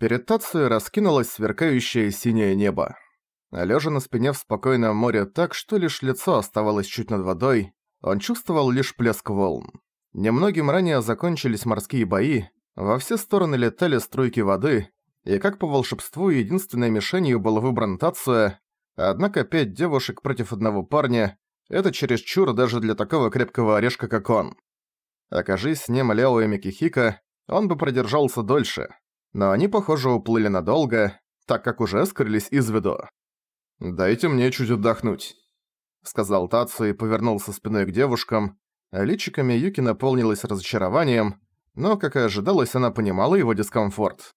Перед Тацией раскинулось сверкающее синее небо. Лежа на спине в спокойном море так, что лишь лицо оставалось чуть над водой, он чувствовал лишь плеск волн. Немногим ранее закончились морские бои, во все стороны летали струйки воды, и как по волшебству единственной мишенью был выбран Тация, однако пять девушек против одного парня – это чересчур даже для такого крепкого орешка, как он. Окажись с ним Лео и Микихика, он бы продержался дольше – но они, похоже, уплыли надолго, так как уже скрылись из виду. «Дайте мне чуть отдохнуть», — сказал Тацу и повернулся спиной к девушкам. Личиками Юки наполнилась разочарованием, но, как и ожидалось, она понимала его дискомфорт.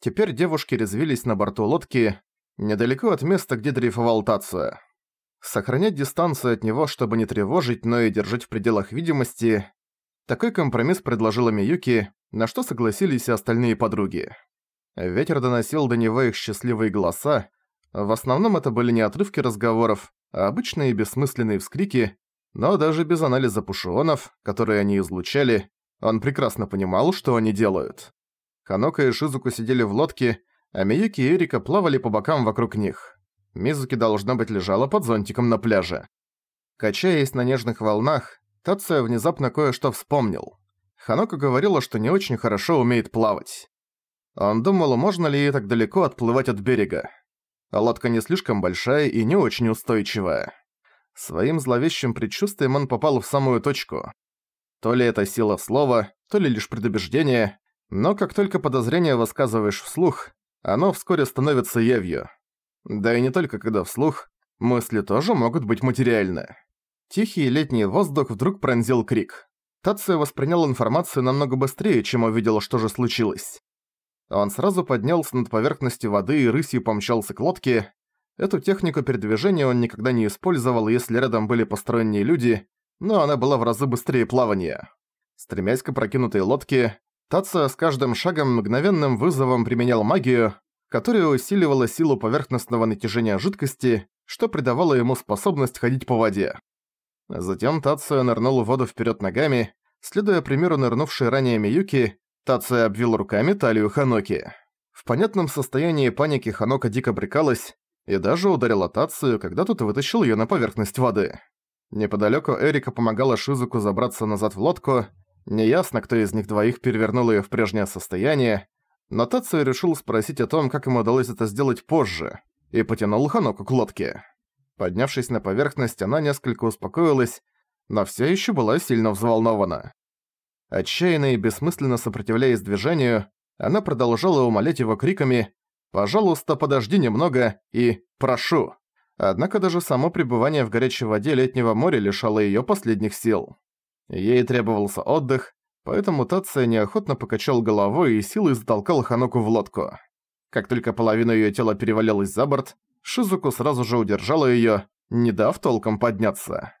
Теперь девушки резвились на борту лодки, недалеко от места, где дрейфовал Тацуя. Сохранять дистанцию от него, чтобы не тревожить, но и держать в пределах видимости – такой компромисс предложила Миюки, на что согласились и остальные подруги. Ветер доносил до него их счастливые голоса, в основном это были не отрывки разговоров, а обычные бессмысленные вскрики, но даже без анализа пушионов, которые они излучали, он прекрасно понимал, что они делают. Ханока и Шизуку сидели в лодке, а Миюки и Эрика плавали по бокам вокруг них. Мизуки, должно быть, лежала под зонтиком на пляже. Качаясь на нежных волнах, Тация внезапно кое-что вспомнил. Ханока говорила, что не очень хорошо умеет плавать. Он думал, можно ли ей так далеко отплывать от берега. Лодка не слишком большая и не очень устойчивая. Своим зловещим предчувствием он попал в самую точку. То ли это сила слова, то ли лишь предубеждение, но как только подозрение высказываешь вслух, оно вскоре становится явью. Да и не только когда вслух, мысли тоже могут быть материальны. Тихий летний воздух вдруг пронзил крик. Тация воспринял информацию намного быстрее, чем увидел, что же случилось. Он сразу поднялся над поверхностью воды и рысью помчался к лодке. Эту технику передвижения он никогда не использовал, если рядом были посторонние люди, но она была в разы быстрее плавания. Стремясь к опрокинутой лодке, Тация с каждым шагом мгновенным вызовом применял магию, которая усиливала силу поверхностного натяжения жидкости, что придавало ему способность ходить по воде. Затем Тация нырнул в воду вперед ногами, следуя примеру нырнувшей ранее Миюки, Тация обвил руками талию Ханоки. В понятном состоянии паники Ханока дико брекалась и даже ударила Тацию, когда тот вытащил её на поверхность воды. Неподалёку Эрика помогала Шизуку забраться назад в лодку, неясно, кто из них двоих перевернул её в прежнее состояние, но Тацию решил спросить о том, как ему удалось это сделать позже, и потянул Ханоку к лодке. Поднявшись на поверхность, она несколько успокоилась, но всё ещё была сильно взволнована. Отчаянно и бессмысленно сопротивляясь движению, она продолжала умолять его криками «Пожалуйста, подожди немного» и «Прошу». Однако даже само пребывание в горячей воде летнего моря лишало её последних сил. Ей требовался отдых, поэтому Тация неохотно покачал головой и силой затолкал Ханоку в лодку. Как только половина её тела перевалилась за борт, Шизуку сразу же удержала её, не дав толком подняться.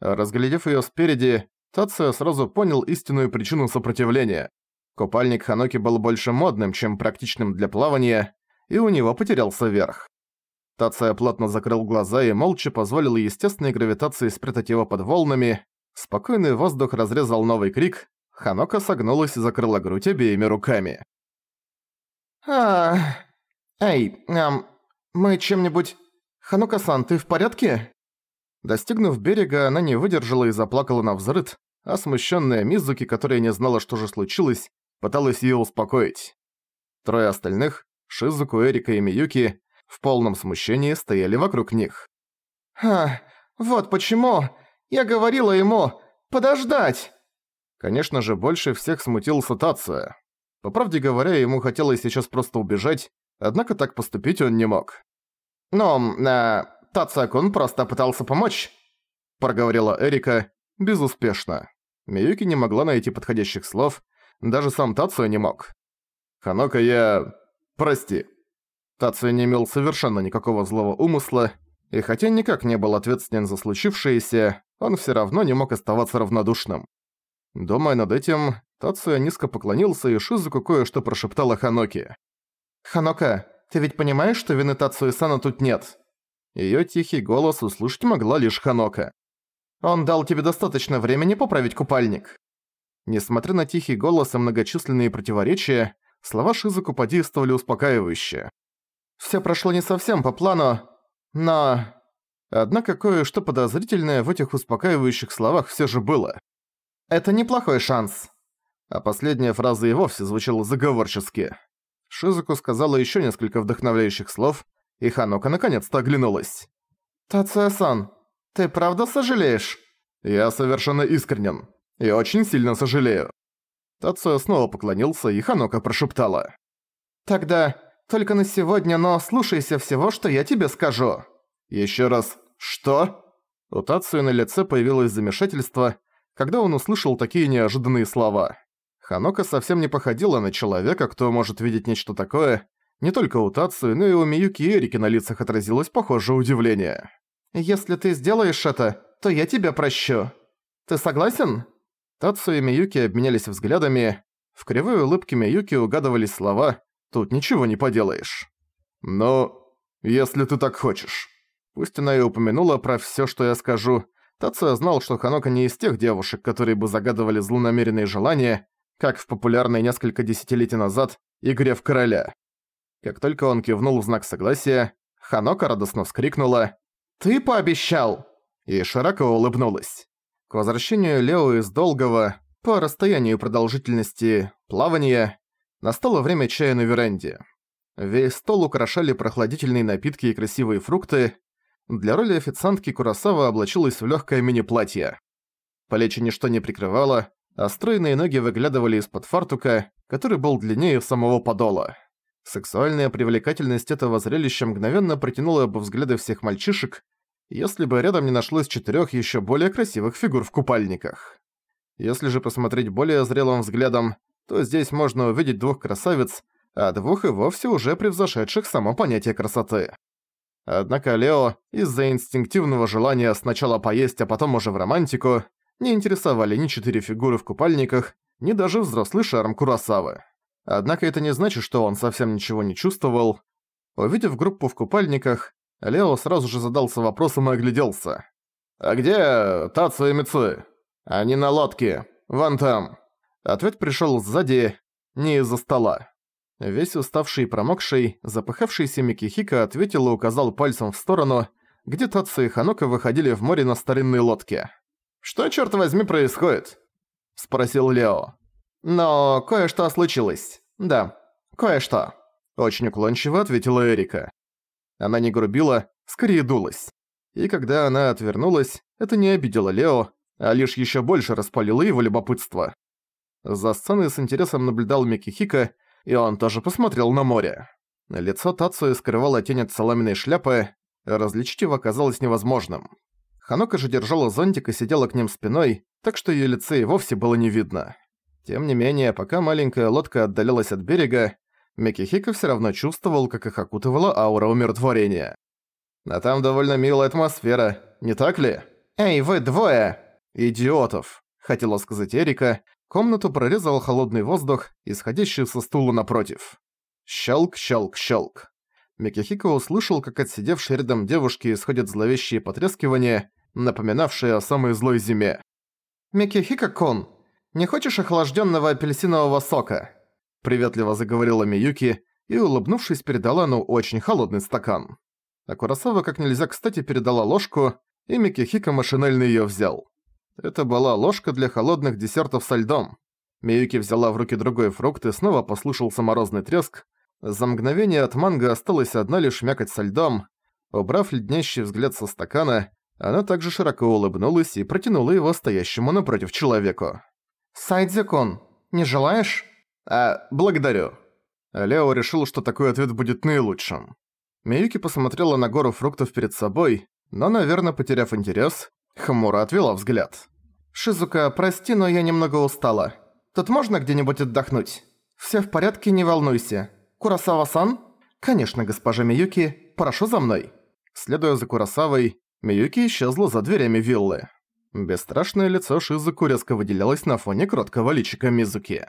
Разглядев её спереди, Тацио сразу понял истинную причину сопротивления. Купальник Ханоки был больше модным, чем практичным для плавания, и у него потерялся верх. Тация плотно закрыл глаза и молча позволил естественной гравитации спрятать его под волнами. Спокойный воздух разрезал новый крик. Ханока согнулась и закрыла грудь обеими руками. а Эй, эм, «Мы чем-нибудь... Ханука-сан, ты в порядке?» Достигнув берега, она не выдержала и заплакала на взрыд, а смущенная Мизуки, которая не знала, что же случилось, пыталась ее успокоить. Трое остальных, Шизуку, Эрика и Миюки, в полном смущении стояли вокруг них. «А, вот почему! Я говорила ему подождать!» Конечно же, больше всех смутился Тация. По правде говоря, ему хотелось сейчас просто убежать, однако так поступить он не мог. «Ну, э, Тацакун просто пытался помочь», — проговорила Эрика безуспешно. Миюки не могла найти подходящих слов, даже сам Тацуя не мог. «Ханока, я... прости». Тацуя не имел совершенно никакого злого умысла, и хотя никак не был ответственен за случившееся, он всё равно не мог оставаться равнодушным. Думая над этим, Тацуя низко поклонился и Шизуку кое-что прошептала Ханоки. «Ханока, ты ведь понимаешь, что вины Тацуи-сана тут нет?» Её тихий голос услышать могла лишь Ханока. «Он дал тебе достаточно времени поправить купальник». Несмотря на тихий голос и многочисленные противоречия, Слова Шизуку подействовали успокаивающе. «Всё прошло не совсем по плану, но...» Однако кое-что подозрительное в этих успокаивающих словах всё же было. «Это неплохой шанс». А последняя фраза и вовсе звучала заговорчески. Шизуку сказала ещё несколько вдохновляющих слов, и Ханока наконец-то оглянулась. «Тацуя-сан, ты правда сожалеешь?» «Я совершенно искренен. И очень сильно сожалею». Тацуя снова поклонился, и Ханока прошептала. «Тогда только на сегодня, но слушайся всего, что я тебе скажу». Ещё раз «Что?» У Тацуя на лице появилось замешательство, когда он услышал такие неожиданные слова. Ханока совсем не походила на человека, кто может видеть нечто такое. Не только у Тацуи, но и у Миюки и Эрики на лицах отразилось похожее удивление. «Если ты сделаешь это, то я тебя прощу. Ты согласен?» Тацу и Миюки обменялись взглядами. В кривой улыбке Миюки угадывались слова «Тут ничего не поделаешь». «Но если ты так хочешь». Пусть она и упомянула про всё, что я скажу, Тацуя знал, что Ханока не из тех девушек, которые бы загадывали злонамеренные желания, как в популярной несколько десятилетий назад игре в короля. Как только он кивнул в знак согласия, Ханока радостно вскрикнула «Ты пообещал!» и широко улыбнулась. К возвращению Лео из долгого, по расстоянию продолжительности, плавания, настало время чая на веранде. Весь стол украшали прохладительные напитки и красивые фрукты. Для роли официантки Курасава облачилась в легкое мини-платье. Плечи ничто не прикрывало, а стройные ноги выглядывали из-под фартука, который был длиннее самого подола. Сексуальная привлекательность этого зрелища мгновенно притянула бы взгляды всех мальчишек, если бы рядом не нашлось четырёх ещё более красивых фигур в купальниках. Если же посмотреть более зрелым взглядом, то здесь можно увидеть двух красавиц, а двух и вовсе уже превзошедших само понятие красоты. Однако Лео, из-за инстинктивного желания сначала поесть, а потом уже в романтику, не интересовали ни четыре фигуры в купальниках, ни даже взрослый шарм Курасавы. Однако это не значит, что он совсем ничего не чувствовал. Увидев группу в купальниках, Лео сразу же задался вопросом и огляделся. «А где Тацу и Мицуэ?» «Они на лодке. Вон там». Ответ пришёл сзади, не из-за стола. Весь уставший и промокший, запыхавшийся Микихика ответил и указал пальцем в сторону, где Тацу и Ханока выходили в море на старинной лодке. «Что, чёрт возьми, происходит?» – спросил Лео. «Но кое-что случилось. Да, кое-что», – очень уклончиво ответила Эрика. Она не грубила, скорее дулась. И когда она отвернулась, это не обидело Лео, а лишь ещё больше распалило его любопытство. За сценой с интересом наблюдал Микихика, и он тоже посмотрел на море. Лицо Тацуи скрывало тень от соломенной шляпы, различить его оказалось невозможным. Ханока же держала зонтик и сидела к ним спиной, так что её лице и вовсе было не видно. Тем не менее, пока маленькая лодка отдалялась от берега, Микихико всё равно чувствовал, как их окутывала аура умиротворения. «А там довольно милая атмосфера, не так ли?» «Эй, вы двое!» «Идиотов!» — хотела сказать Эрика. Комнату прорезал холодный воздух, исходящий со стула напротив. Щелк, щелк, щелк. Микихико услышал, как от сидевшей рядом девушки исходят зловещие потрескивания, напоминавшие о самой злой зиме. «Микихико-кун, не хочешь охлажденного апельсинового сока?» Приветливо заговорила Миюки и, улыбнувшись, передала ну очень холодный стакан. А Курасава как нельзя кстати передала ложку, и Микихико машинально её взял. Это была ложка для холодных десертов со льдом. Миюки взяла в руки другой фрукт и снова послышался морозный треск, за мгновение от манго осталась одна лишь мякоть со льдом. Убрав леднящий взгляд со стакана, она также широко улыбнулась и протянула его стоящему напротив человеку. «Сайдзикон, не желаешь?» «А, благодарю». Лео решил, что такой ответ будет наилучшим. Миюки посмотрела на гору фруктов перед собой, но, наверное, потеряв интерес, хмуро отвела взгляд. «Шизука, прости, но я немного устала. Тут можно где-нибудь отдохнуть? Всё в порядке, не волнуйся. Курасава-сан?» «Конечно, госпожа Миюки, прошу за мной». Следуя за Курасавой, Миюки исчезла за дверями виллы. Бесстрашное лицо Шизуку резко выделялось на фоне кроткого личика Мизуки.